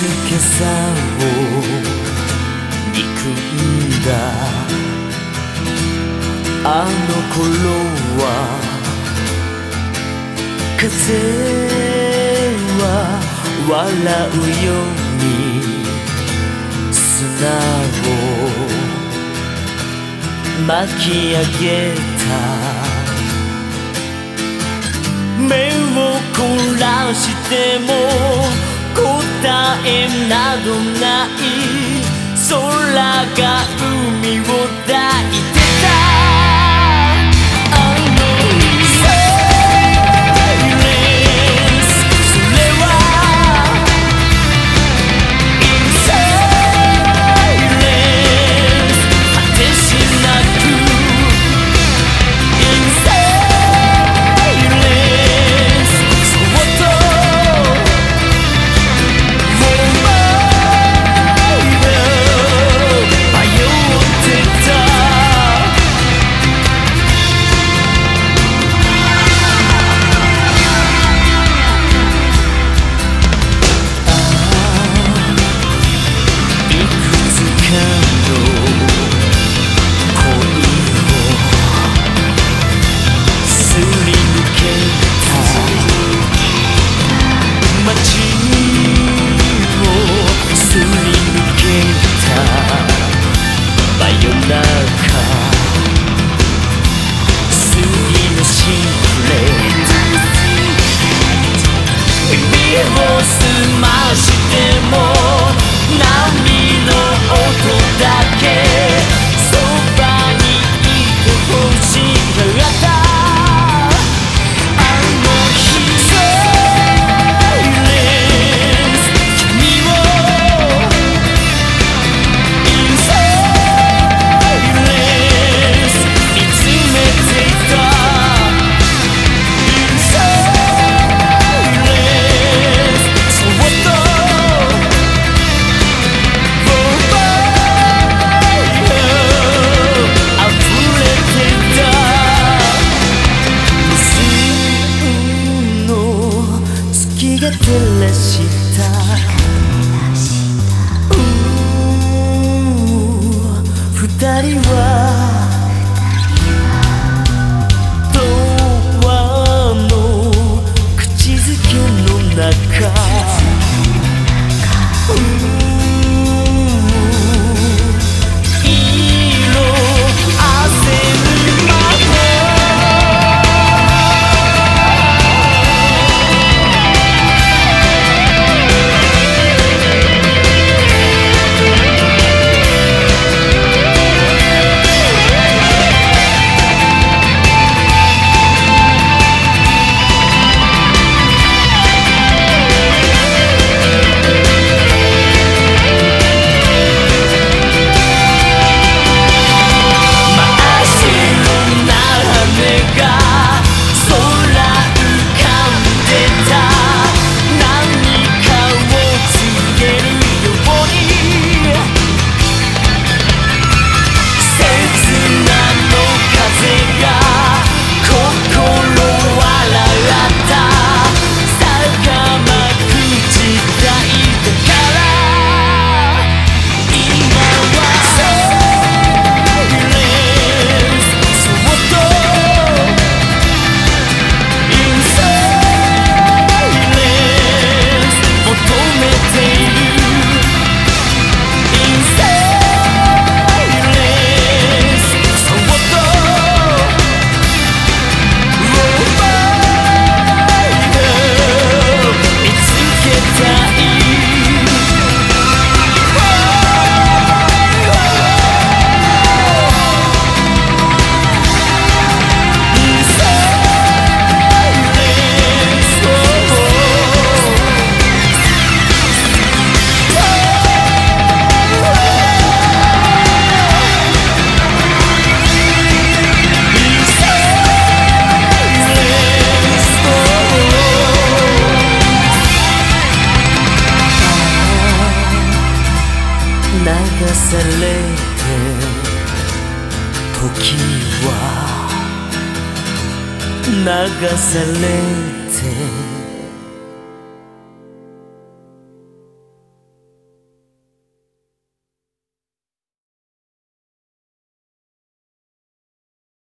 静けさを憎んだあの頃は風は笑うように砂を巻き上げた目を凝らしても答えなどない空が流されて時は流されて。